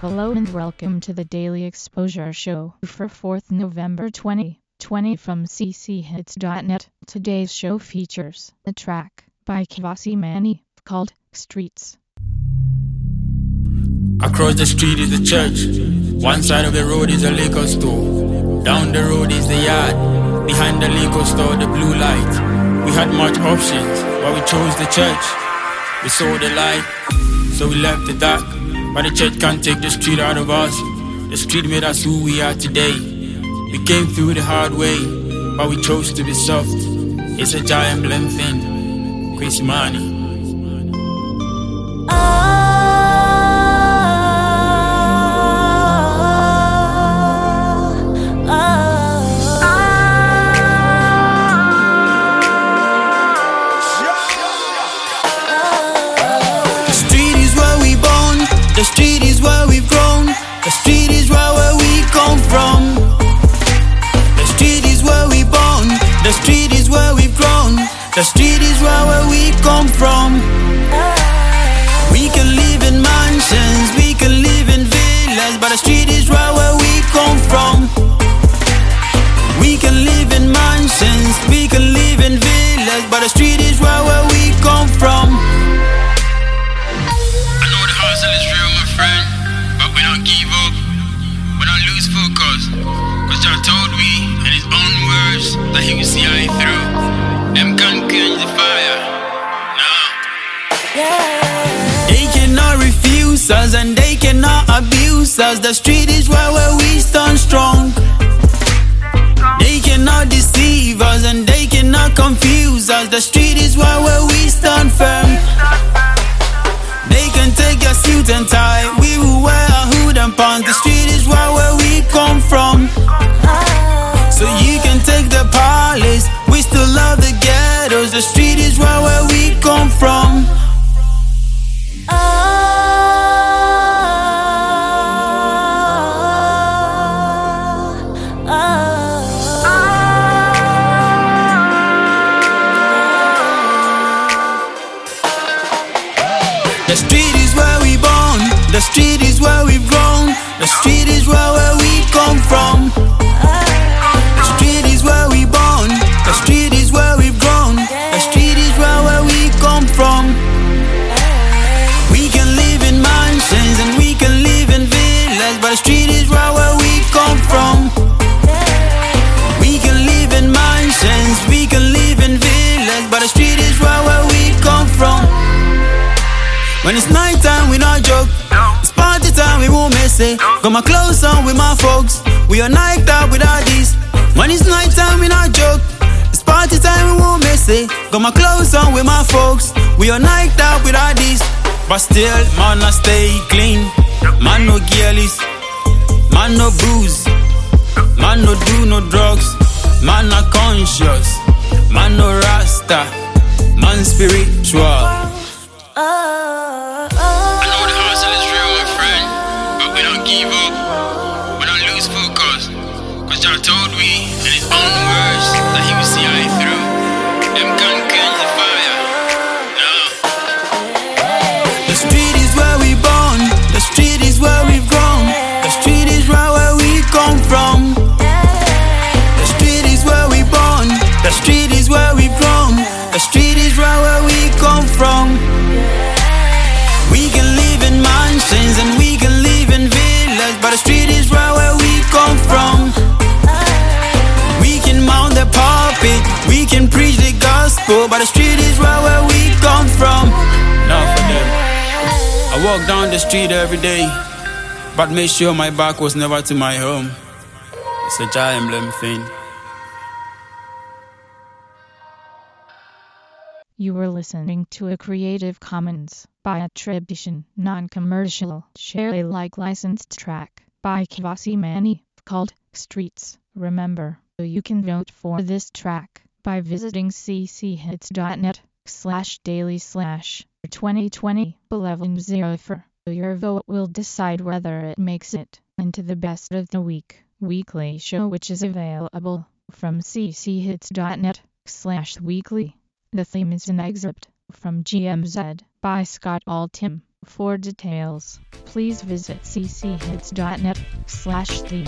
Hello and welcome to the Daily Exposure Show for 4th November 2020 from cchits.net. Today's show features a track by Kvasi Mani called Streets. Across the street is the church. One side of the road is a liquor store. Down the road is the yard. Behind the liquor store, the blue light. We had much options, but we chose the church. We saw the light, so we left the dark. But the church can't take the street out of us. The street made us who we are today. We came through the hard way, but we chose to be soft. It's a giant blame thing. Chris Money. The street is where, where we come from. We can live in mansions, we can live in villas, but the street is where, where we come from. We can live in mansions, we can live in villas, but the street is where, where we come from. I know the hustle is real, my friend, but we don't give up. We don't lose focus. Cause Jah told me in his own words that he will see I through. Nah. They cannot refuse us and they cannot abuse us. The street is where we stand strong. They cannot deceive us The street is where we born. The street is where we've grown. The street is where, where we come from. When it's night time, we not joke. It's party time, we won't miss it. Got my clothes on with my folks. We are night out with D's. When it's night time, we not joke. It's party time, we won't miss it. Got my clothes on with my folks. We are night out with our D's. But still, man, I stay clean. Man, no girlies. Man, no booze. Man, no do no drugs. Man, not conscious. Man, no rasta. Man, spiritual. I the street is where, where we come from. Not for them. I walk down the street every day, but make sure my back was never to my home. It's a giant emblem thing. You were listening to a Creative Commons by attribution, non-commercial, share Alike licensed track by Kvasi Mani called Streets. Remember, you can vote for this track by visiting cchits.net slash daily slash 2020 1104. Your vote will decide whether it makes it into the best of the week weekly show which is available from cchits.net slash weekly. The theme is an excerpt from GMZ by Scott Altham. For details, please visit cchits.net slash theme.